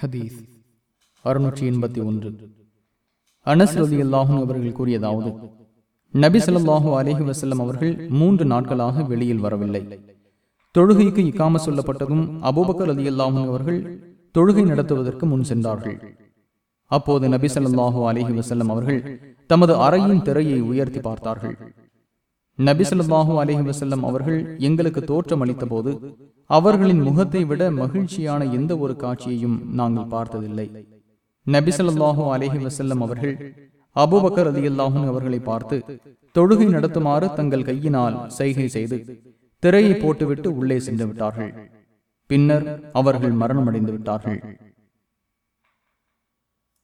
ஹதீஸ் அறுநூற்றி எண்பத்தி ஒன்று. அனஸ் ரதி அல்லாஹும் அவர்கள் கூறியதாவது நபி ஸல்லல்லாஹு அலைஹி அவர்கள் மூன்று நாட்களாக வெளியில் வரவில்லை. தொழுகைக்கு இக்காம சொல்லப்பட்டதும் அபூபக்கர் அலி அல்லாஹும் அவர்கள் தொழுகை நடத்துவதற்கு முன் சென்றார்கள். அப்போது நபி ஸல்லல்லாஹு அலைஹி வஸல்லம் அவர்கள் தமது அறையின் திரையை உயர்த்தி பார்த்தார்கள். நபி ஸல்லல்லாஹு அலைஹி வஸல்லம் அவர்கள் எங்களுக்கு தோற்றம் அளித்த போது அவர்களின் முகத்தை விட மகிழ்ச்சியான எந்த ஒரு காட்சியையும் நாங்கள் பார்த்ததில்லை. நபி அலஹி வசல்லம் அவர்கள் அவர்கள் அலி ரலியல்லாஹு அவர்களை பார்த்து தொழுகை நடத்துமாறு தங்கள் கையினால் செய்கை செய்து திரையை போட்டுவிட்டு உள்ளே சென்று விட்டார்கள். பின்னர் அவர்கள் மரணமடைந்து விட்டார்கள்.